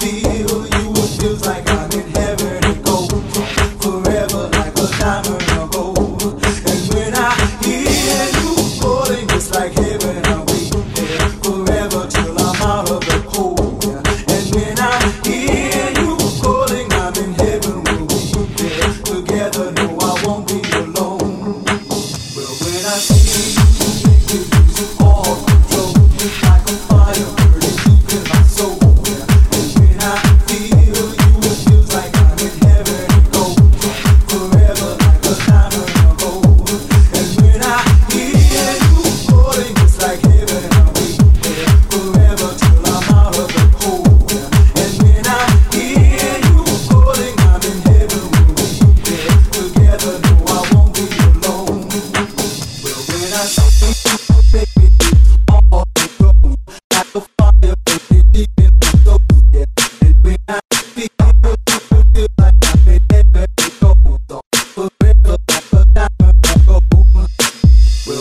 Feel you, it feels like And I see you, you you, you, you, you all control. Like a fire.